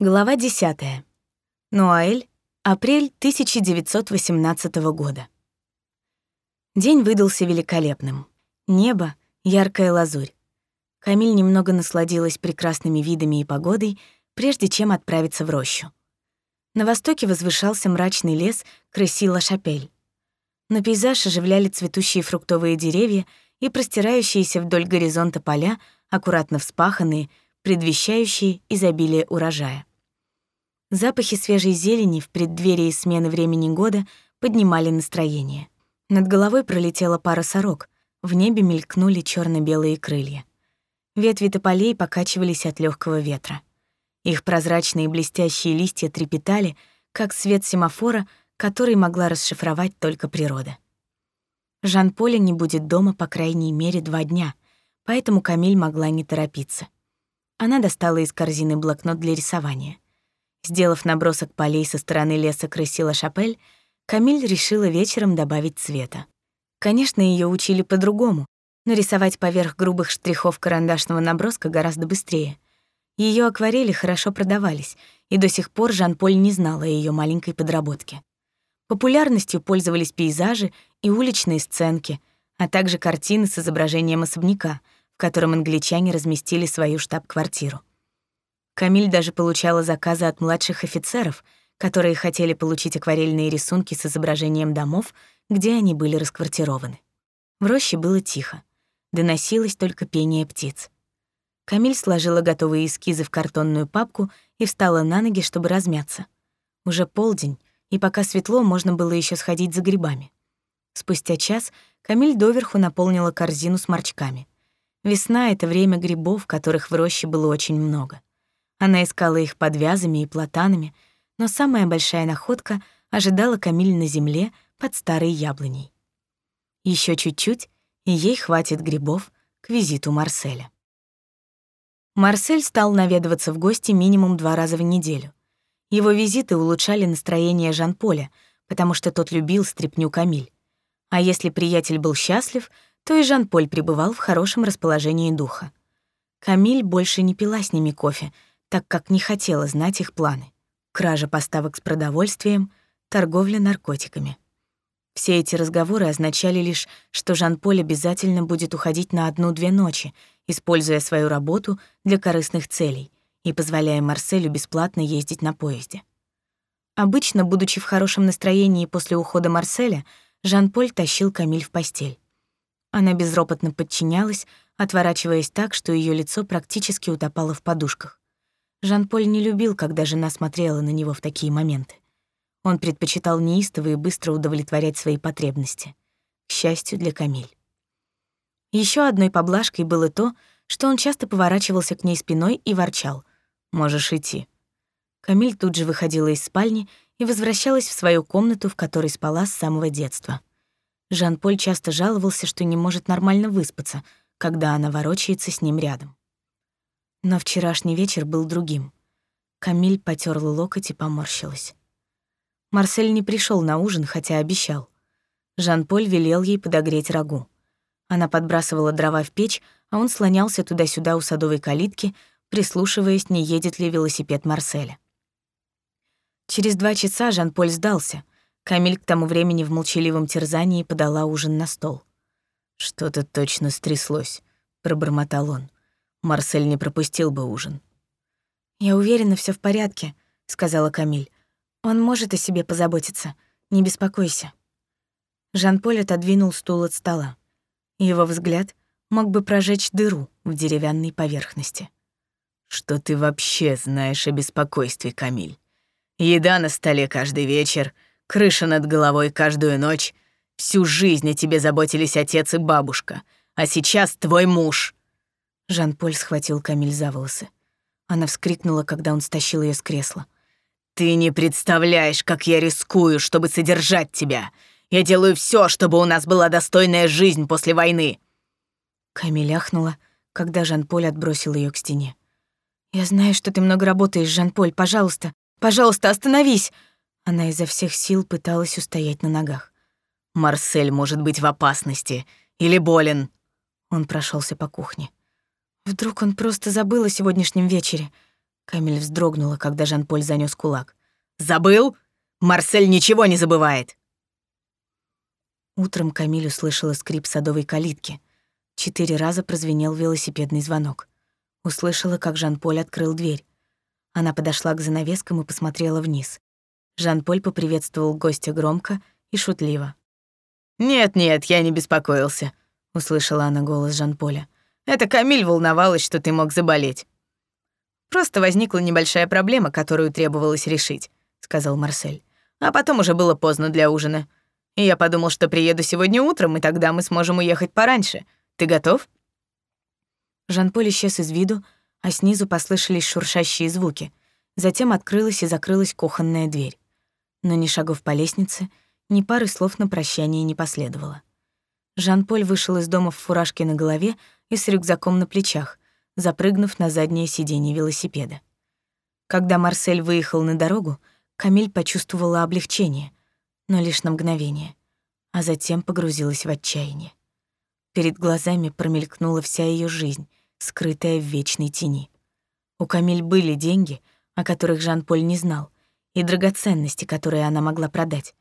Глава 10. Нуаэль, апрель 1918 года. День выдался великолепным. Небо — яркая лазурь. Камиль немного насладилась прекрасными видами и погодой, прежде чем отправиться в рощу. На востоке возвышался мрачный лес Крысила-Шапель. Но пейзаж оживляли цветущие фруктовые деревья и простирающиеся вдоль горизонта поля, аккуратно вспаханные, предвещающие изобилие урожая. Запахи свежей зелени в преддверии смены времени года поднимали настроение. Над головой пролетела пара сорок, в небе мелькнули черно белые крылья. Ветви тополей покачивались от легкого ветра. Их прозрачные блестящие листья трепетали, как свет семафора, который могла расшифровать только природа. Жан-Поля не будет дома по крайней мере два дня, поэтому Камиль могла не торопиться. Она достала из корзины блокнот для рисования — Сделав набросок полей со стороны леса крысила Шапель, Камиль решила вечером добавить цвета. Конечно, ее учили по-другому, но рисовать поверх грубых штрихов карандашного наброска гораздо быстрее. Ее акварели хорошо продавались, и до сих пор Жан-Поль не знала о ее маленькой подработке. Популярностью пользовались пейзажи и уличные сценки, а также картины с изображением особняка, в котором англичане разместили свою штаб-квартиру. Камиль даже получала заказы от младших офицеров, которые хотели получить акварельные рисунки с изображением домов, где они были расквартированы. В роще было тихо. Доносилось только пение птиц. Камиль сложила готовые эскизы в картонную папку и встала на ноги, чтобы размяться. Уже полдень, и пока светло, можно было еще сходить за грибами. Спустя час Камиль доверху наполнила корзину с морчками. Весна — это время грибов, которых в роще было очень много. Она искала их под вязами и платанами, но самая большая находка ожидала Камиль на земле под старой яблоней. Еще чуть-чуть, и ей хватит грибов к визиту Марселя. Марсель стал наведываться в гости минимум два раза в неделю. Его визиты улучшали настроение Жан-Поля, потому что тот любил стряпню Камиль. А если приятель был счастлив, то и Жан-Поль пребывал в хорошем расположении духа. Камиль больше не пила с ними кофе, так как не хотела знать их планы. Кража поставок с продовольствием, торговля наркотиками. Все эти разговоры означали лишь, что Жан-Поль обязательно будет уходить на одну-две ночи, используя свою работу для корыстных целей и позволяя Марселю бесплатно ездить на поезде. Обычно, будучи в хорошем настроении после ухода Марселя, Жан-Поль тащил Камиль в постель. Она безропотно подчинялась, отворачиваясь так, что ее лицо практически утопало в подушках. Жан-Поль не любил, когда жена смотрела на него в такие моменты. Он предпочитал неистово и быстро удовлетворять свои потребности. К счастью для Камиль. Еще одной поблажкой было то, что он часто поворачивался к ней спиной и ворчал. «Можешь идти». Камиль тут же выходила из спальни и возвращалась в свою комнату, в которой спала с самого детства. Жан-Поль часто жаловался, что не может нормально выспаться, когда она ворочается с ним рядом. Но вчерашний вечер был другим. Камиль потёрла локоть и поморщилась. Марсель не пришёл на ужин, хотя обещал. Жан-Поль велел ей подогреть рагу. Она подбрасывала дрова в печь, а он слонялся туда-сюда у садовой калитки, прислушиваясь, не едет ли велосипед Марселя. Через два часа Жан-Поль сдался. Камиль к тому времени в молчаливом терзании подала ужин на стол. «Что-то точно стряслось», — пробормотал он. Марсель не пропустил бы ужин. «Я уверена, все в порядке», — сказала Камиль. «Он может о себе позаботиться. Не беспокойся». Жан-Поль отодвинул стул от стола. Его взгляд мог бы прожечь дыру в деревянной поверхности. «Что ты вообще знаешь о беспокойстве, Камиль? Еда на столе каждый вечер, крыша над головой каждую ночь. Всю жизнь о тебе заботились отец и бабушка, а сейчас твой муж. Жан-Поль схватил Камиль за волосы. Она вскрикнула, когда он стащил ее с кресла. «Ты не представляешь, как я рискую, чтобы содержать тебя. Я делаю все, чтобы у нас была достойная жизнь после войны». Камиль ахнула, когда Жан-Поль отбросил ее к стене. «Я знаю, что ты много работаешь, Жан-Поль. Пожалуйста, пожалуйста, остановись!» Она изо всех сил пыталась устоять на ногах. «Марсель может быть в опасности. Или болен». Он прошелся по кухне. Вдруг он просто забыл о сегодняшнем вечере. Камиль вздрогнула, когда Жан-Поль занёс кулак. «Забыл? Марсель ничего не забывает!» Утром Камиль услышала скрип садовой калитки. Четыре раза прозвенел велосипедный звонок. Услышала, как Жан-Поль открыл дверь. Она подошла к занавескам и посмотрела вниз. Жан-Поль поприветствовал гостя громко и шутливо. «Нет-нет, я не беспокоился», — услышала она голос Жан-Поля. «Это Камиль волновалась, что ты мог заболеть». «Просто возникла небольшая проблема, которую требовалось решить», — сказал Марсель. «А потом уже было поздно для ужина. И я подумал, что приеду сегодня утром, и тогда мы сможем уехать пораньше. Ты готов?» Жан-Поль исчез из виду, а снизу послышались шуршащие звуки. Затем открылась и закрылась кухонная дверь. Но ни шагов по лестнице, ни пары слов на прощание не последовало. Жан-Поль вышел из дома в фуражке на голове и с рюкзаком на плечах, запрыгнув на заднее сиденье велосипеда. Когда Марсель выехал на дорогу, Камиль почувствовала облегчение, но лишь на мгновение, а затем погрузилась в отчаяние. Перед глазами промелькнула вся ее жизнь, скрытая в вечной тени. У Камиль были деньги, о которых Жан-Поль не знал, и драгоценности, которые она могла продать.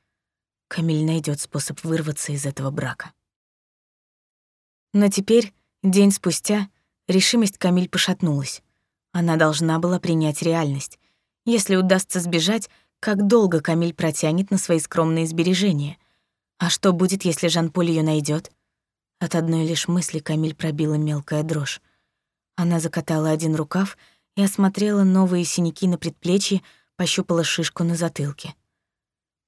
Камиль найдет способ вырваться из этого брака. Но теперь, день спустя, решимость Камиль пошатнулась. Она должна была принять реальность. Если удастся сбежать, как долго Камиль протянет на свои скромные сбережения? А что будет, если Жан-Поль её найдёт? От одной лишь мысли Камиль пробила мелкая дрожь. Она закатала один рукав и осмотрела новые синяки на предплечье, пощупала шишку на затылке.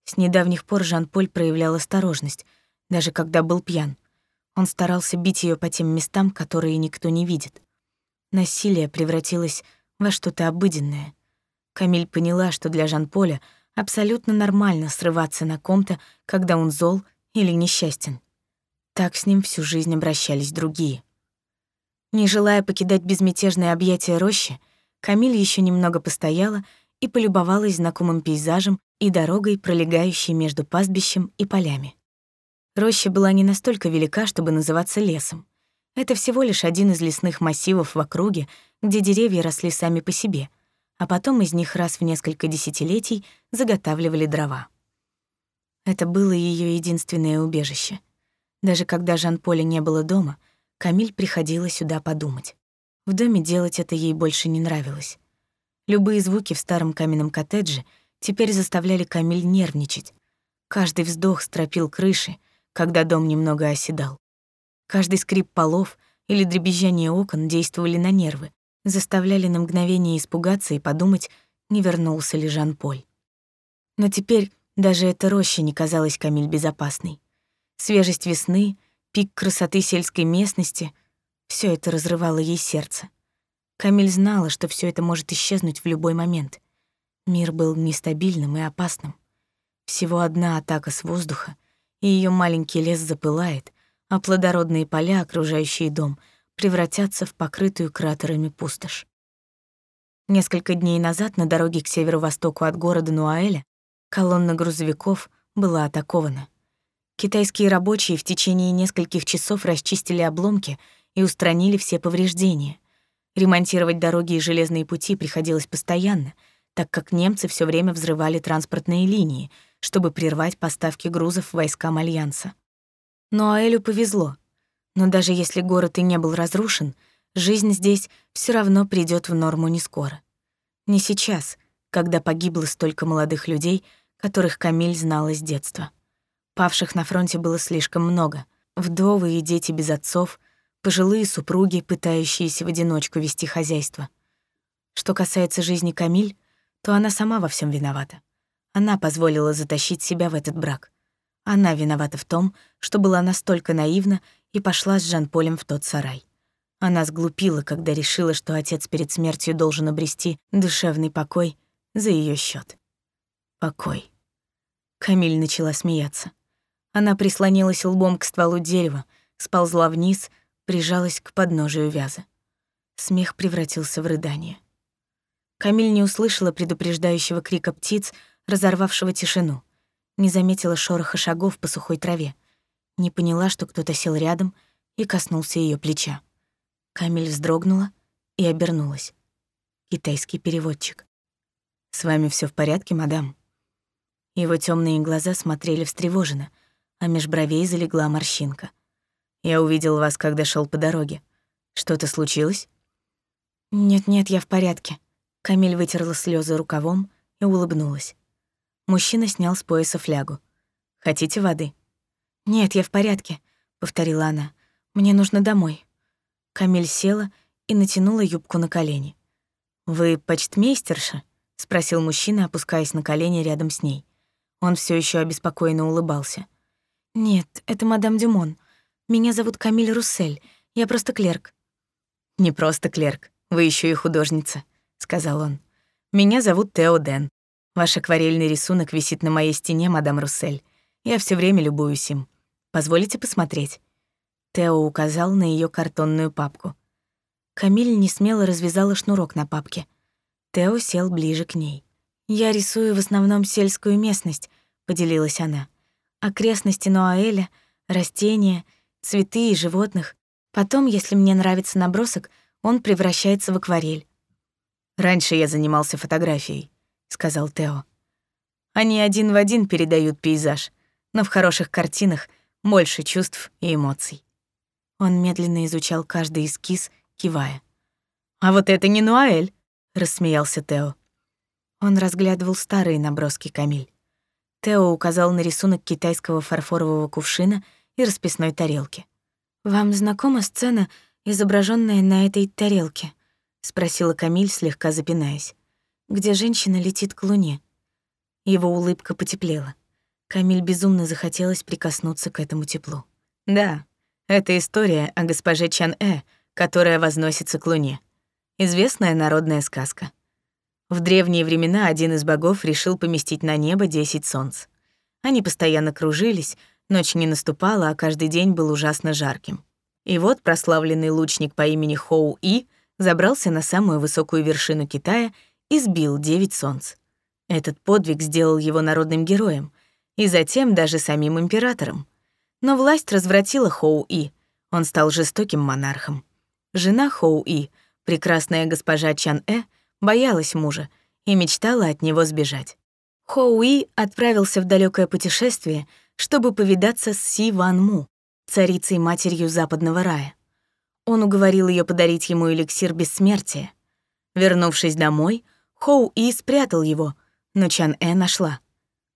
С недавних пор Жан-Поль проявлял осторожность, даже когда был пьян. Он старался бить ее по тем местам, которые никто не видит. Насилие превратилось во что-то обыденное. Камиль поняла, что для Жан-Поля абсолютно нормально срываться на ком-то, когда он зол или несчастен. Так с ним всю жизнь обращались другие. Не желая покидать безмятежное объятие рощи, Камиль еще немного постояла и полюбовалась знакомым пейзажем и дорогой, пролегающей между пастбищем и полями. Роща была не настолько велика, чтобы называться лесом. Это всего лишь один из лесных массивов в округе, где деревья росли сами по себе, а потом из них раз в несколько десятилетий заготавливали дрова. Это было ее единственное убежище — даже когда Жан-Поля не было дома, Камиль приходила сюда подумать. В доме делать это ей больше не нравилось. Любые звуки в старом каменном коттедже теперь заставляли Камиль нервничать. Каждый вздох стропил крыши, когда дом немного оседал. Каждый скрип полов или дребезжание окон действовали на нервы, заставляли на мгновение испугаться и подумать, не вернулся ли Жан-Поль. Но теперь даже эта роща не казалась Камиль безопасной. Свежесть весны, пик красоты сельской местности — все это разрывало ей сердце. Камиль знала, что все это может исчезнуть в любой момент. Мир был нестабильным и опасным. Всего одна атака с воздуха, и ее маленький лес запылает, а плодородные поля, окружающие дом, превратятся в покрытую кратерами пустошь. Несколько дней назад на дороге к северо-востоку от города Нуаэля колонна грузовиков была атакована. Китайские рабочие в течение нескольких часов расчистили обломки и устранили все повреждения. Ремонтировать дороги и железные пути приходилось постоянно, так как немцы все время взрывали транспортные линии, чтобы прервать поставки грузов войскам Альянса. Но Аэлю повезло. Но даже если город и не был разрушен, жизнь здесь все равно придет в норму не скоро. Не сейчас, когда погибло столько молодых людей, которых Камиль знала с детства. Павших на фронте было слишком много. Вдовы и дети без отцов, пожилые супруги, пытающиеся в одиночку вести хозяйство. Что касается жизни Камиль, то она сама во всем виновата. Она позволила затащить себя в этот брак. Она виновата в том, что была настолько наивна и пошла с Жан-Полем в тот сарай. Она сглупила, когда решила, что отец перед смертью должен обрести душевный покой за ее счет. Покой. Камиль начала смеяться. Она прислонилась лбом к стволу дерева, сползла вниз, прижалась к подножию вяза. Смех превратился в рыдание. Камиль не услышала предупреждающего крика птиц, разорвавшего тишину, не заметила шороха шагов по сухой траве, не поняла, что кто-то сел рядом и коснулся ее плеча. Камиль вздрогнула и обернулась. китайский переводчик. «С вами все в порядке, мадам?» Его темные глаза смотрели встревоженно, а меж бровей залегла морщинка. «Я увидел вас, когда шел по дороге. Что-то случилось?» «Нет-нет, я в порядке». Камиль вытерла слезы рукавом и улыбнулась. Мужчина снял с пояса флягу. «Хотите воды?» «Нет, я в порядке», — повторила она. «Мне нужно домой». Камиль села и натянула юбку на колени. «Вы почтмейстерша?» — спросил мужчина, опускаясь на колени рядом с ней. Он все еще обеспокоенно улыбался. «Нет, это мадам Дюмон. Меня зовут Камиль Руссель. Я просто клерк». «Не просто клерк. Вы еще и художница», — сказал он. «Меня зовут Тео Ден. Ваш акварельный рисунок висит на моей стене, мадам Руссель. Я все время любуюсь им. Позволите посмотреть?» Тео указал на ее картонную папку. Камиль несмело развязала шнурок на папке. Тео сел ближе к ней. «Я рисую в основном сельскую местность», — поделилась она. «Окрестности Нуаэля, растения, цветы и животных. Потом, если мне нравится набросок, он превращается в акварель». «Раньше я занимался фотографией», — сказал Тео. «Они один в один передают пейзаж, но в хороших картинах больше чувств и эмоций». Он медленно изучал каждый эскиз, кивая. «А вот это не Нуаэль», — рассмеялся Тео. Он разглядывал старые наброски Камиль. Тео указал на рисунок китайского фарфорового кувшина и расписной тарелки. «Вам знакома сцена, изображенная на этой тарелке?» — спросила Камиль, слегка запинаясь. «Где женщина летит к луне?» Его улыбка потеплела. Камиль безумно захотелось прикоснуться к этому теплу. «Да, это история о госпоже Чан-Э, которая возносится к луне. Известная народная сказка. В древние времена один из богов решил поместить на небо десять солнц. Они постоянно кружились, ночь не наступала, а каждый день был ужасно жарким. И вот прославленный лучник по имени Хоу И забрался на самую высокую вершину Китая и сбил девять солнц. Этот подвиг сделал его народным героем и затем даже самим императором. Но власть развратила Хоу И. Он стал жестоким монархом. Жена Хоу И, прекрасная госпожа Чан Э, боялась мужа и мечтала от него сбежать. Хоуи отправился в далекое путешествие, чтобы повидаться с Си Ван Му, царицей-матерью западного рая. Он уговорил ее подарить ему эликсир бессмертия. Вернувшись домой, Хоу И спрятал его, но Чан Э нашла.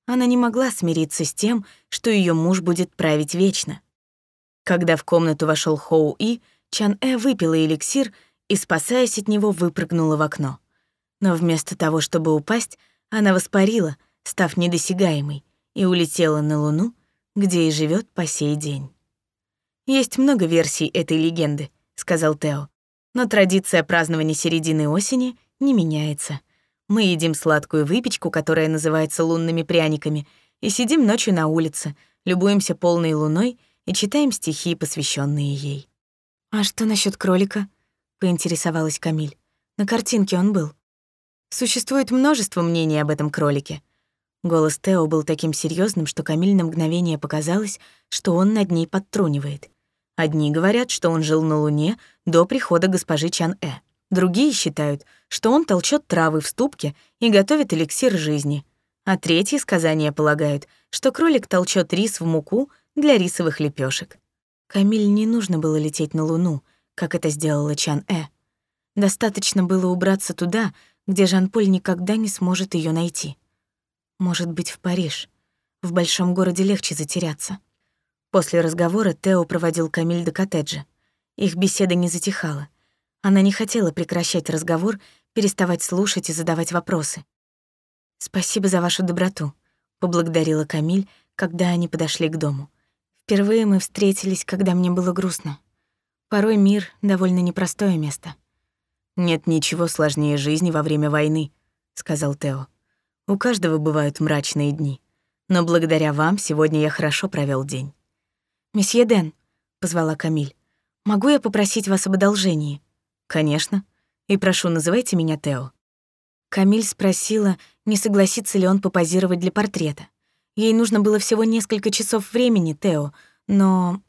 Она не могла смириться с тем, что ее муж будет править вечно. Когда в комнату вошел Хоу И, Чан Э выпила эликсир и, спасаясь от него, выпрыгнула в окно но вместо того, чтобы упасть, она воспарила, став недосягаемой, и улетела на Луну, где и живет по сей день. «Есть много версий этой легенды», — сказал Тео. «Но традиция празднования середины осени не меняется. Мы едим сладкую выпечку, которая называется лунными пряниками, и сидим ночью на улице, любуемся полной луной и читаем стихи, посвященные ей». «А что насчет кролика?» — поинтересовалась Камиль. «На картинке он был». Существует множество мнений об этом кролике. Голос Тео был таким серьезным, что Камиль на мгновение показалось, что он над ней подтрунивает. Одни говорят, что он жил на Луне до прихода госпожи Чан-Э. Другие считают, что он толчет травы в ступке и готовит эликсир жизни. А третьи сказания полагают, что кролик толчет рис в муку для рисовых лепешек. Камиль не нужно было лететь на Луну, как это сделала Чан-Э. Достаточно было убраться туда, где Жан-Поль никогда не сможет ее найти. Может быть, в Париж. В большом городе легче затеряться. После разговора Тео проводил Камиль до коттеджа. Их беседа не затихала. Она не хотела прекращать разговор, переставать слушать и задавать вопросы. «Спасибо за вашу доброту», — поблагодарила Камиль, когда они подошли к дому. «Впервые мы встретились, когда мне было грустно. Порой мир — довольно непростое место». «Нет ничего сложнее жизни во время войны», — сказал Тео. «У каждого бывают мрачные дни. Но благодаря вам сегодня я хорошо провел день». «Месье Ден», — позвала Камиль, — «могу я попросить вас об одолжении?» «Конечно. И прошу, называйте меня Тео». Камиль спросила, не согласится ли он попозировать для портрета. Ей нужно было всего несколько часов времени, Тео, но...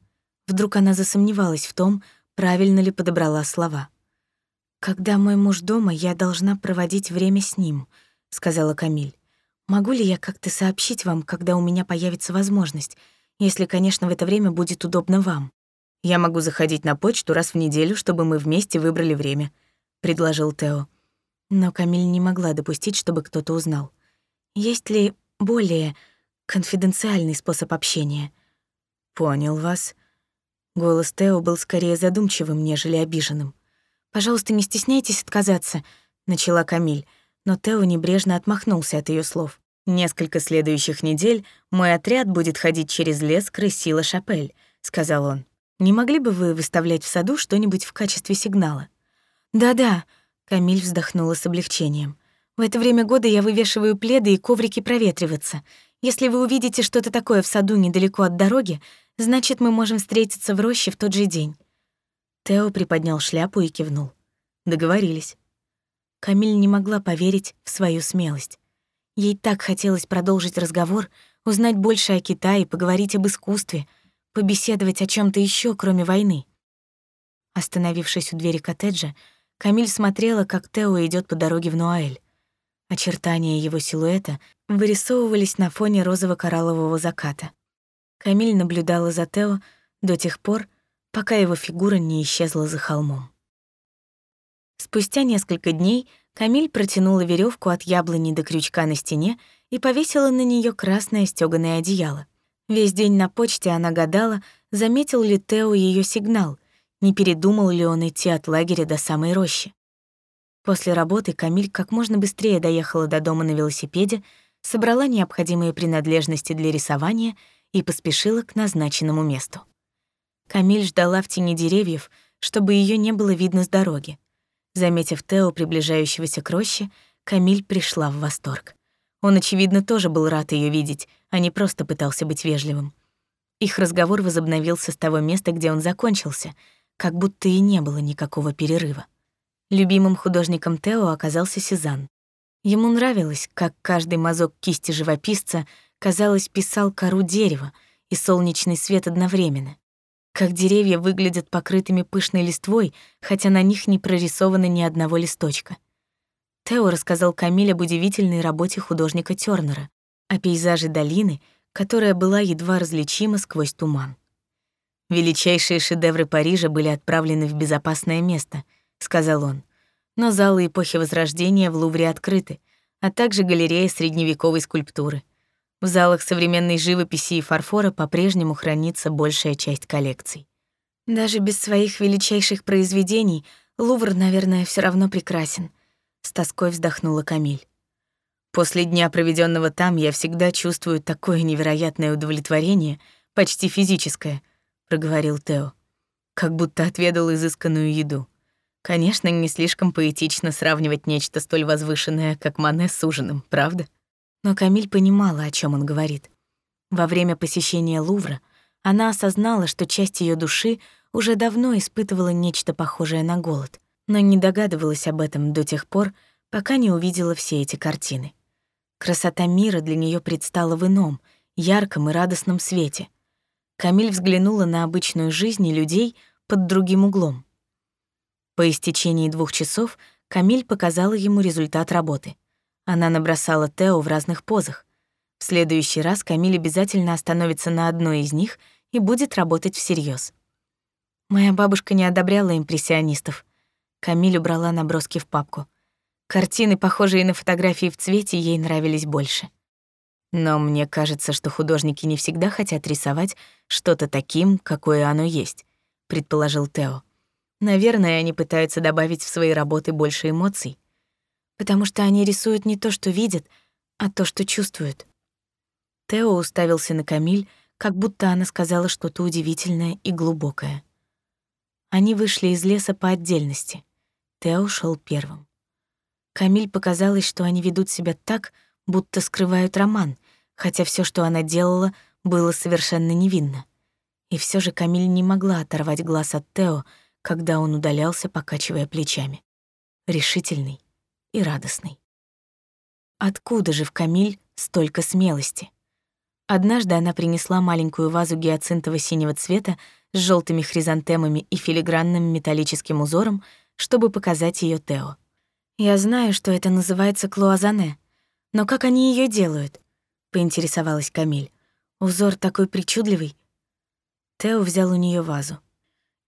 Вдруг она засомневалась в том, правильно ли подобрала слова. «Когда мой муж дома, я должна проводить время с ним», — сказала Камиль. «Могу ли я как-то сообщить вам, когда у меня появится возможность, если, конечно, в это время будет удобно вам?» «Я могу заходить на почту раз в неделю, чтобы мы вместе выбрали время», — предложил Тео. Но Камиль не могла допустить, чтобы кто-то узнал. «Есть ли более конфиденциальный способ общения?» «Понял вас». Голос Тео был скорее задумчивым, нежели обиженным. «Пожалуйста, не стесняйтесь отказаться», — начала Камиль, но Тео небрежно отмахнулся от ее слов. «Несколько следующих недель мой отряд будет ходить через лес к Рессила Шапель», — сказал он. «Не могли бы вы выставлять в саду что-нибудь в качестве сигнала?» «Да-да», — Камиль вздохнула с облегчением. «В это время года я вывешиваю пледы и коврики проветриваться. Если вы увидите что-то такое в саду недалеко от дороги, значит, мы можем встретиться в роще в тот же день». Тео приподнял шляпу и кивнул. Договорились. Камиль не могла поверить в свою смелость. Ей так хотелось продолжить разговор, узнать больше о Китае, поговорить об искусстве, побеседовать о чем то еще, кроме войны. Остановившись у двери коттеджа, Камиль смотрела, как Тео идет по дороге в Нуаэль. Очертания его силуэта вырисовывались на фоне розово-кораллового заката. Камиль наблюдала за Тео до тех пор, пока его фигура не исчезла за холмом. Спустя несколько дней Камиль протянула веревку от яблони до крючка на стене и повесила на нее красное стёганое одеяло. Весь день на почте она гадала, заметил ли Тео ее сигнал, не передумал ли он идти от лагеря до самой рощи. После работы Камиль как можно быстрее доехала до дома на велосипеде, собрала необходимые принадлежности для рисования и поспешила к назначенному месту. Камиль ждала в тени деревьев, чтобы ее не было видно с дороги. Заметив Тео, приближающегося к роще, Камиль пришла в восторг. Он, очевидно, тоже был рад ее видеть, а не просто пытался быть вежливым. Их разговор возобновился с того места, где он закончился, как будто и не было никакого перерыва. Любимым художником Тео оказался Сезанн. Ему нравилось, как каждый мазок кисти живописца, казалось, писал кору дерева и солнечный свет одновременно. Как деревья выглядят покрытыми пышной листвой, хотя на них не прорисовано ни одного листочка. Тео рассказал Камиле об удивительной работе художника Тёрнера, о пейзаже долины, которая была едва различима сквозь туман. Величайшие шедевры Парижа были отправлены в безопасное место — сказал он. Но залы эпохи Возрождения в Лувре открыты, а также галерея средневековой скульптуры. В залах современной живописи и фарфора по-прежнему хранится большая часть коллекций. Даже без своих величайших произведений Лувр, наверное, все равно прекрасен, с тоской вздохнула Камиль. После дня, проведенного там, я всегда чувствую такое невероятное удовлетворение, почти физическое, проговорил Тео, как будто отведал изысканную еду. Конечно, не слишком поэтично сравнивать нечто столь возвышенное, как Мане с ужином, правда? Но Камиль понимала, о чем он говорит. Во время посещения Лувра она осознала, что часть ее души уже давно испытывала нечто похожее на голод, но не догадывалась об этом до тех пор, пока не увидела все эти картины. Красота мира для нее предстала в ином, ярком и радостном свете. Камиль взглянула на обычную жизнь и людей под другим углом. По истечении двух часов Камиль показала ему результат работы. Она набросала Тео в разных позах. В следующий раз Камиль обязательно остановится на одной из них и будет работать всерьез. Моя бабушка не одобряла импрессионистов. Камиль убрала наброски в папку. Картины, похожие на фотографии в цвете, ей нравились больше. Но мне кажется, что художники не всегда хотят рисовать что-то таким, какое оно есть, предположил Тео. Наверное, они пытаются добавить в свои работы больше эмоций, потому что они рисуют не то, что видят, а то, что чувствуют. Тео уставился на Камиль, как будто она сказала что-то удивительное и глубокое. Они вышли из леса по отдельности. Тео шел первым. Камиль показалось, что они ведут себя так, будто скрывают роман, хотя все, что она делала, было совершенно невинно. И все же Камиль не могла оторвать глаз от Тео, когда он удалялся, покачивая плечами. Решительный и радостный. Откуда же в Камиль столько смелости? Однажды она принесла маленькую вазу гиацинтово-синего цвета с желтыми хризантемами и филигранным металлическим узором, чтобы показать ее Тео. «Я знаю, что это называется клуазане, но как они ее делают?» — поинтересовалась Камиль. «Узор такой причудливый». Тео взял у нее вазу.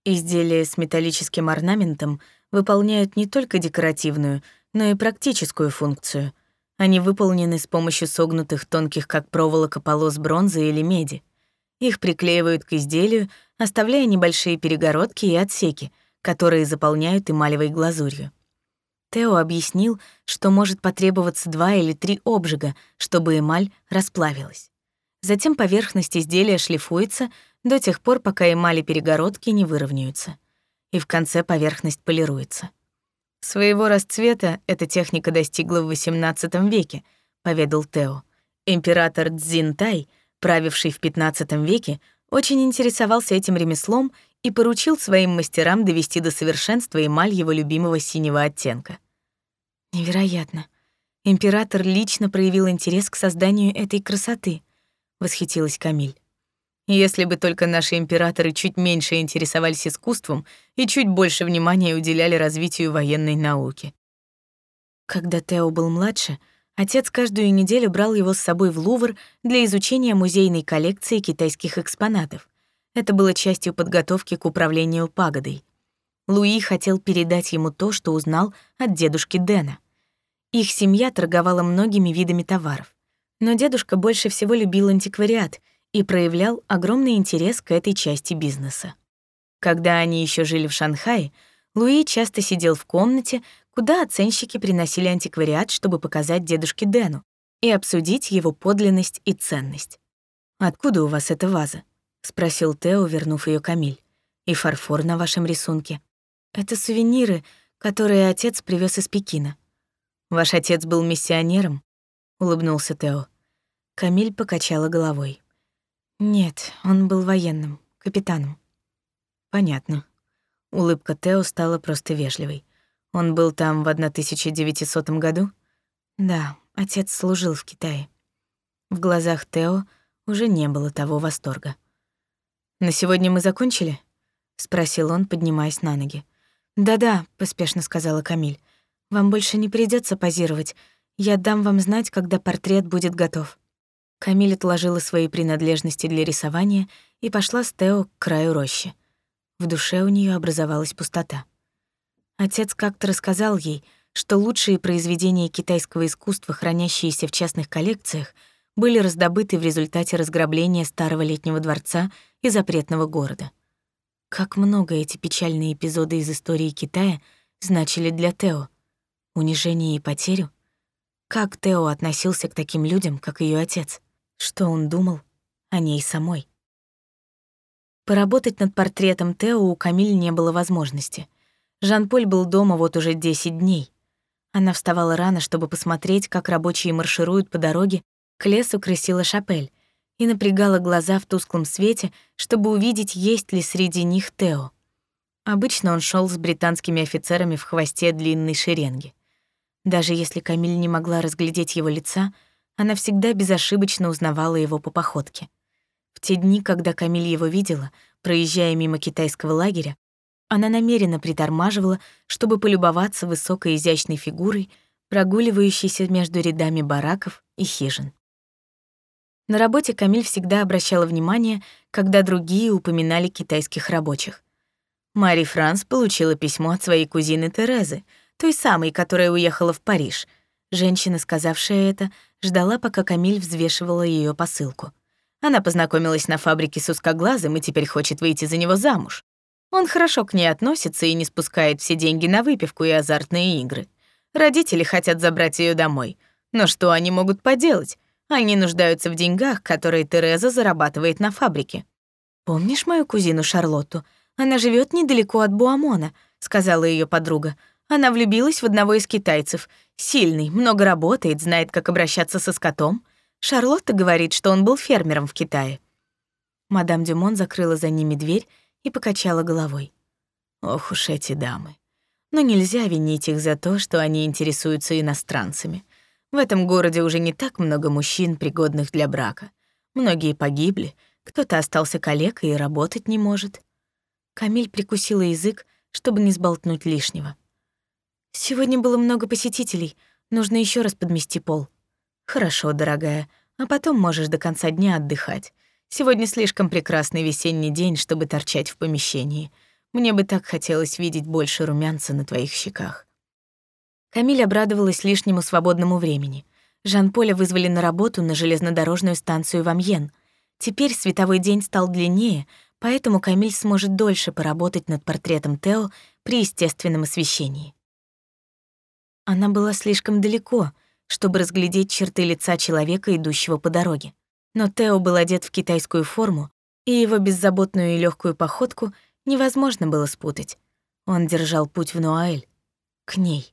Изделия с металлическим орнаментом выполняют не только декоративную, но и практическую функцию. Они выполнены с помощью согнутых тонких как проволока полос бронзы или меди. Их приклеивают к изделию, оставляя небольшие перегородки и отсеки, которые заполняют эмалевой глазурью. Тео объяснил, что может потребоваться два или три обжига, чтобы эмаль расплавилась. Затем поверхность изделия шлифуется до тех пор, пока эмали перегородки не выровняются. И в конце поверхность полируется. Своего расцвета эта техника достигла в XVIII веке, поведал Тео. Император Цзинтай — правивший в XV веке, очень интересовался этим ремеслом и поручил своим мастерам довести до совершенства эмаль его любимого синего оттенка. Невероятно. Император лично проявил интерес к созданию этой красоты, восхитилась Камиль. Если бы только наши императоры чуть меньше интересовались искусством и чуть больше внимания уделяли развитию военной науки. Когда Тео был младше, Отец каждую неделю брал его с собой в Лувр для изучения музейной коллекции китайских экспонатов. Это было частью подготовки к управлению пагодой. Луи хотел передать ему то, что узнал от дедушки Дэна. Их семья торговала многими видами товаров. Но дедушка больше всего любил антиквариат и проявлял огромный интерес к этой части бизнеса. Когда они еще жили в Шанхае, Луи часто сидел в комнате, куда оценщики приносили антиквариат, чтобы показать дедушке Дэну и обсудить его подлинность и ценность. «Откуда у вас эта ваза?» — спросил Тео, вернув ее Камиль. «И фарфор на вашем рисунке?» «Это сувениры, которые отец привез из Пекина». «Ваш отец был миссионером?» — улыбнулся Тео. Камиль покачала головой. «Нет, он был военным, капитаном». «Понятно». Улыбка Тео стала просто вежливой. Он был там в 1900 году? Да, отец служил в Китае. В глазах Тео уже не было того восторга. «На сегодня мы закончили?» — спросил он, поднимаясь на ноги. «Да-да», — поспешно сказала Камиль. «Вам больше не придется позировать. Я дам вам знать, когда портрет будет готов». Камиль отложила свои принадлежности для рисования и пошла с Тео к краю рощи. В душе у нее образовалась пустота. Отец как-то рассказал ей, что лучшие произведения китайского искусства, хранящиеся в частных коллекциях, были раздобыты в результате разграбления старого летнего дворца и запретного города. Как много эти печальные эпизоды из истории Китая значили для Тео. Унижение и потерю? Как Тео относился к таким людям, как ее отец? Что он думал о ней самой? Поработать над портретом Тео у Камиль не было возможности — Жан-Поль был дома вот уже 10 дней. Она вставала рано, чтобы посмотреть, как рабочие маршируют по дороге к лесу крысила Шапель, и напрягала глаза в тусклом свете, чтобы увидеть, есть ли среди них Тео. Обычно он шел с британскими офицерами в хвосте длинной шеренги. Даже если Камиль не могла разглядеть его лица, она всегда безошибочно узнавала его по походке. В те дни, когда Камиль его видела, проезжая мимо китайского лагеря, она намеренно притормаживала, чтобы полюбоваться высокой изящной фигурой, прогуливающейся между рядами бараков и хижин. На работе Камиль всегда обращала внимание, когда другие упоминали китайских рабочих. Мари Франс получила письмо от своей кузины Терезы, той самой, которая уехала в Париж. Женщина, сказавшая это, ждала, пока Камиль взвешивала ее посылку. Она познакомилась на фабрике с узкоглазым и теперь хочет выйти за него замуж. Он хорошо к ней относится и не спускает все деньги на выпивку и азартные игры. Родители хотят забрать ее домой. Но что они могут поделать? Они нуждаются в деньгах, которые Тереза зарабатывает на фабрике. «Помнишь мою кузину Шарлотту? Она живет недалеко от Буамона», — сказала ее подруга. Она влюбилась в одного из китайцев. Сильный, много работает, знает, как обращаться со скотом. Шарлотта говорит, что он был фермером в Китае. Мадам Дюмон закрыла за ними дверь и покачала головой. Ох уж эти дамы. Но нельзя винить их за то, что они интересуются иностранцами. В этом городе уже не так много мужчин, пригодных для брака. Многие погибли, кто-то остался калекой и работать не может. Камиль прикусила язык, чтобы не сболтнуть лишнего. Сегодня было много посетителей, нужно еще раз подмести пол. Хорошо, дорогая, а потом можешь до конца дня отдыхать. Сегодня слишком прекрасный весенний день, чтобы торчать в помещении. Мне бы так хотелось видеть больше румянца на твоих щеках. Камиль обрадовалась лишнему свободному времени. Жан-Поля вызвали на работу на железнодорожную станцию в Амьен. Теперь световой день стал длиннее, поэтому Камиль сможет дольше поработать над портретом Тео при естественном освещении. Она была слишком далеко, чтобы разглядеть черты лица человека, идущего по дороге. Но Тео был одет в китайскую форму, и его беззаботную и легкую походку невозможно было спутать. Он держал путь в Нуаэль. К ней.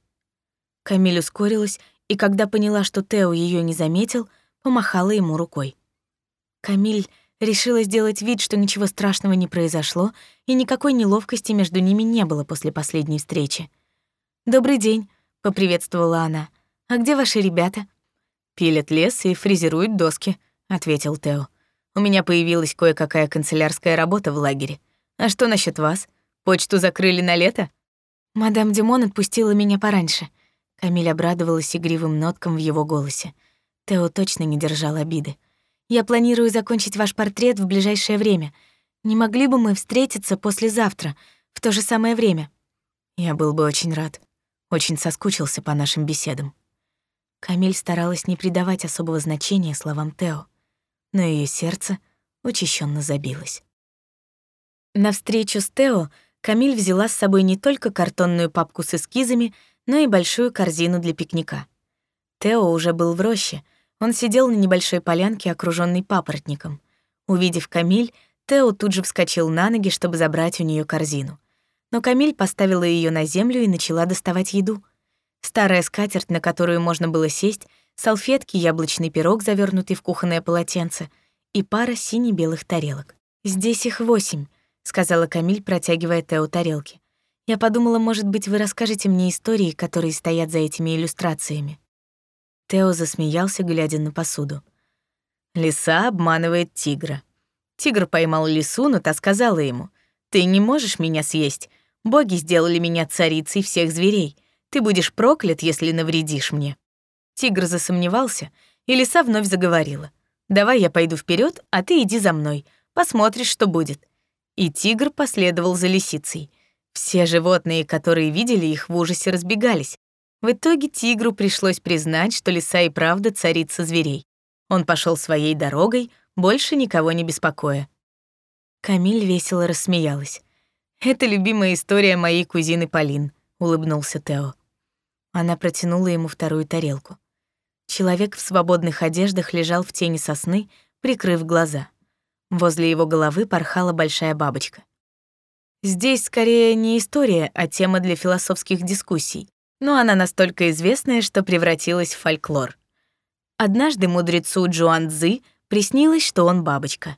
Камиль ускорилась, и когда поняла, что Тео ее не заметил, помахала ему рукой. Камиль решила сделать вид, что ничего страшного не произошло, и никакой неловкости между ними не было после последней встречи. «Добрый день», — поприветствовала она. «А где ваши ребята?» «Пилят лес и фрезеруют доски», — ответил Тео. «У меня появилась кое-какая канцелярская работа в лагере. А что насчет вас? Почту закрыли на лето?» «Мадам Димон отпустила меня пораньше». Камиль обрадовалась игривым ноткам в его голосе. Тео точно не держал обиды. «Я планирую закончить ваш портрет в ближайшее время. Не могли бы мы встретиться послезавтра, в то же самое время?» «Я был бы очень рад», очень соскучился по нашим беседам. Камиль старалась не придавать особого значения словам Тео, но ее сердце учащенно забилось. На встречу с Тео Камиль взяла с собой не только картонную папку с эскизами, но и большую корзину для пикника. Тео уже был в роще, он сидел на небольшой полянке, окружённой папоротником. Увидев Камиль, Тео тут же вскочил на ноги, чтобы забрать у нее корзину но Камиль поставила ее на землю и начала доставать еду. Старая скатерть, на которую можно было сесть, салфетки, яблочный пирог, завернутый в кухонное полотенце, и пара сине-белых тарелок. «Здесь их восемь», — сказала Камиль, протягивая Тео тарелки. «Я подумала, может быть, вы расскажете мне истории, которые стоят за этими иллюстрациями». Тео засмеялся, глядя на посуду. Лиса обманывает тигра. Тигр поймал лису, но та сказала ему, «Ты не можешь меня съесть, Боги сделали меня царицей всех зверей. Ты будешь проклят, если навредишь мне». Тигр засомневался, и лиса вновь заговорила. «Давай я пойду вперед, а ты иди за мной. Посмотришь, что будет». И тигр последовал за лисицей. Все животные, которые видели их, в ужасе разбегались. В итоге тигру пришлось признать, что лиса и правда царица зверей. Он пошел своей дорогой, больше никого не беспокоя. Камиль весело рассмеялась. Это любимая история моей кузины Полин, улыбнулся Тео. Она протянула ему вторую тарелку. Человек в свободных одеждах лежал в тени сосны, прикрыв глаза. Возле его головы порхала большая бабочка. Здесь скорее не история, а тема для философских дискуссий, но она настолько известная, что превратилась в фольклор. Однажды мудрецу Джуан Цзы приснилось, что он бабочка.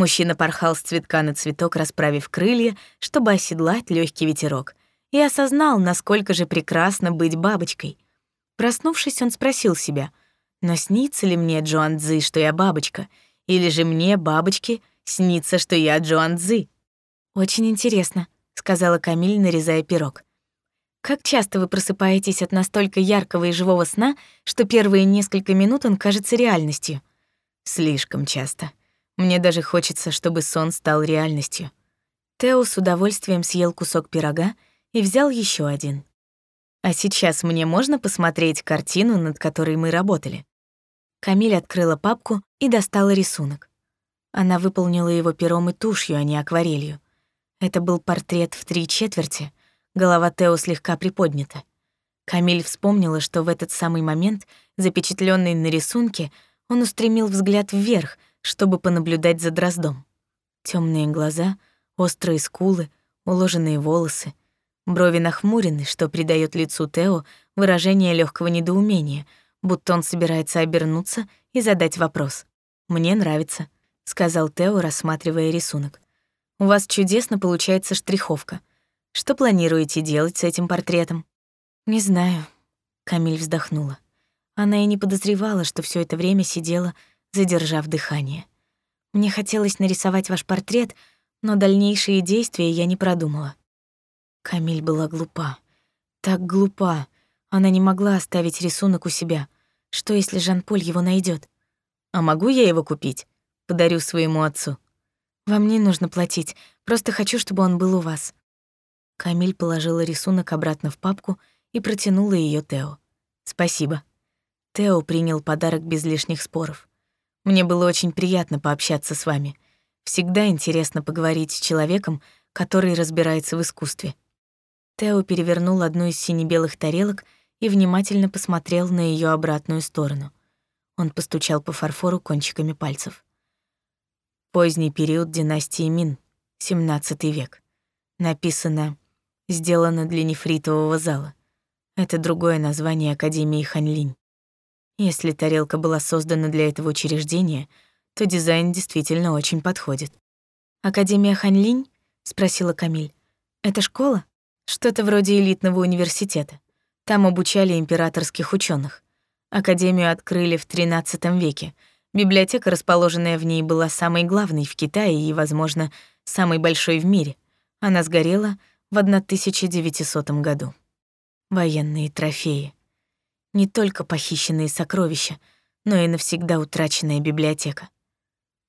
Мужчина порхал с цветка на цветок, расправив крылья, чтобы оседлать легкий ветерок, и осознал, насколько же прекрасно быть бабочкой. Проснувшись, он спросил себя, «Но снится ли мне, Джоан Цзы, что я бабочка? Или же мне, бабочке, снится, что я Джоан Цзы?» «Очень интересно», — сказала Камиль, нарезая пирог. «Как часто вы просыпаетесь от настолько яркого и живого сна, что первые несколько минут он кажется реальностью?» «Слишком часто», мне даже хочется, чтобы сон стал реальностью. Тео с удовольствием съел кусок пирога и взял еще один. А сейчас мне можно посмотреть картину, над которой мы работали? Камиль открыла папку и достала рисунок. Она выполнила его пером и тушью, а не акварелью. Это был портрет в три четверти, голова Тео слегка приподнята. Камиль вспомнила, что в этот самый момент, запечатленный на рисунке, он устремил взгляд вверх — чтобы понаблюдать за дроздом. Темные глаза, острые скулы, уложенные волосы, брови нахмурены, что придает лицу Тео выражение легкого недоумения, будто он собирается обернуться и задать вопрос. «Мне нравится», — сказал Тео, рассматривая рисунок. «У вас чудесно получается штриховка. Что планируете делать с этим портретом?» «Не знаю», — Камиль вздохнула. Она и не подозревала, что все это время сидела задержав дыхание. Мне хотелось нарисовать ваш портрет, но дальнейшие действия я не продумала. Камиль была глупа. Так глупа. Она не могла оставить рисунок у себя. Что, если Жан-Поль его найдет? А могу я его купить? Подарю своему отцу. Вам не нужно платить, просто хочу, чтобы он был у вас. Камиль положила рисунок обратно в папку и протянула ее Тео. Спасибо. Тео принял подарок без лишних споров. Мне было очень приятно пообщаться с вами. Всегда интересно поговорить с человеком, который разбирается в искусстве. Тео перевернул одну из сине-белых тарелок и внимательно посмотрел на ее обратную сторону. Он постучал по фарфору кончиками пальцев. Поздний период династии Мин, 17 век. Написано «Сделано для нефритового зала». Это другое название Академии Ханлинь. Если тарелка была создана для этого учреждения, то дизайн действительно очень подходит. «Академия Ханлинь?» — спросила Камиль. «Это школа?» «Что-то вроде элитного университета. Там обучали императорских ученых. Академию открыли в XIII веке. Библиотека, расположенная в ней, была самой главной в Китае и, возможно, самой большой в мире. Она сгорела в 1900 году. Военные трофеи. Не только похищенные сокровища, но и навсегда утраченная библиотека.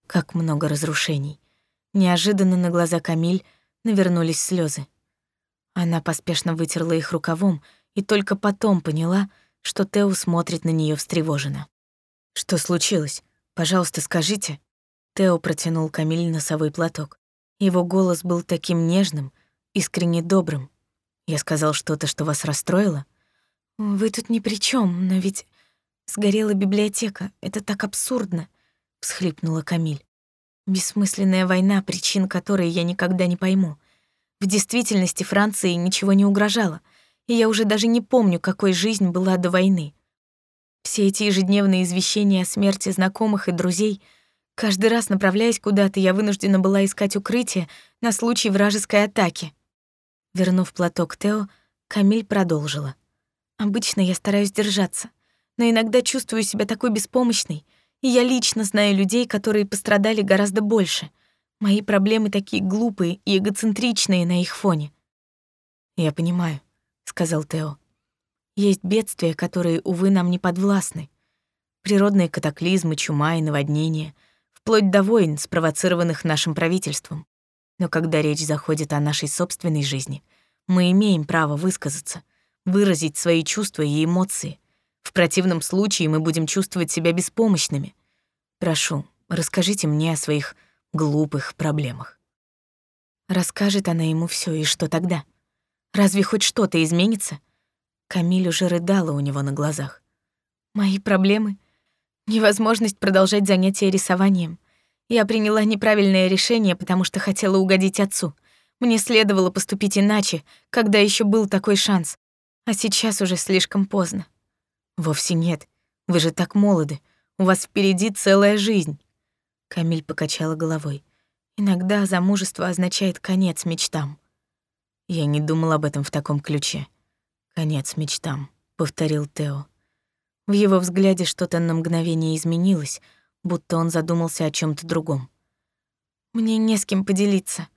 Как много разрушений. Неожиданно на глаза Камиль навернулись слезы. Она поспешно вытерла их рукавом и только потом поняла, что Тео смотрит на нее встревоженно. «Что случилось? Пожалуйста, скажите». Тео протянул Камиль носовой платок. Его голос был таким нежным, искренне добрым. «Я сказал что-то, что вас расстроило?» «Вы тут ни при чем, но ведь сгорела библиотека. Это так абсурдно», — всхлипнула Камиль. «Бессмысленная война, причин которой я никогда не пойму. В действительности Франции ничего не угрожало, и я уже даже не помню, какой жизнь была до войны. Все эти ежедневные извещения о смерти знакомых и друзей, каждый раз направляясь куда-то, я вынуждена была искать укрытие на случай вражеской атаки. Вернув платок Тео, Камиль продолжила. Обычно я стараюсь держаться, но иногда чувствую себя такой беспомощной, и я лично знаю людей, которые пострадали гораздо больше — Мои проблемы такие глупые и эгоцентричные на их фоне. «Я понимаю», — сказал Тео. «Есть бедствия, которые, увы, нам не подвластны. Природные катаклизмы, чума и наводнения, вплоть до войн, спровоцированных нашим правительством. Но когда речь заходит о нашей собственной жизни, мы имеем право высказаться, выразить свои чувства и эмоции. В противном случае мы будем чувствовать себя беспомощными. Прошу, расскажите мне о своих глупых проблемах. Расскажет она ему все, и что тогда? Разве хоть что-то изменится? Камиль уже рыдала у него на глазах. Мои проблемы? Невозможность продолжать занятия рисованием. Я приняла неправильное решение, потому что хотела угодить отцу. Мне следовало поступить иначе, когда еще был такой шанс. А сейчас уже слишком поздно. Вовсе нет. Вы же так молоды. У вас впереди целая жизнь. Камиль покачала головой. Иногда замужество означает конец мечтам. Я не думал об этом в таком ключе. Конец мечтам, повторил Тео. В его взгляде что-то на мгновение изменилось, будто он задумался о чем то другом. Мне не с кем поделиться.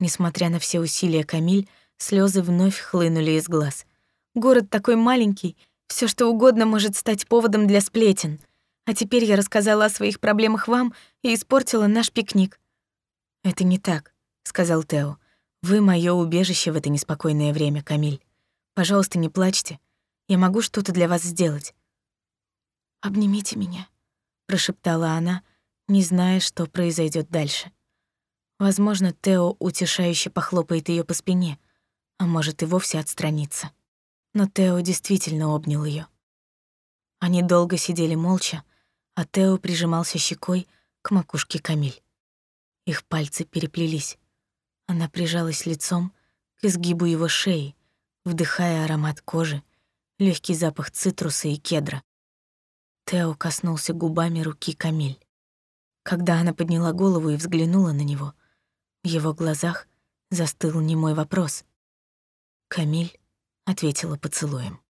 Несмотря на все усилия Камиль, слезы вновь хлынули из глаз. Город такой маленький, все что угодно может стать поводом для сплетен. А теперь я рассказала о своих проблемах вам и испортила наш пикник». «Это не так», — сказал Тео. «Вы моё убежище в это неспокойное время, Камиль. Пожалуйста, не плачьте. Я могу что-то для вас сделать». «Обнимите меня», — прошептала она, не зная, что произойдет дальше. Возможно, Тео утешающе похлопает ее по спине, а может и вовсе отстранится. Но Тео действительно обнял ее. Они долго сидели молча, а Тео прижимался щекой к макушке Камиль. Их пальцы переплелись. Она прижалась лицом к изгибу его шеи, вдыхая аромат кожи, легкий запах цитруса и кедра. Тео коснулся губами руки Камиль. Когда она подняла голову и взглянула на него, в его глазах застыл немой вопрос. Камиль ответила поцелуем.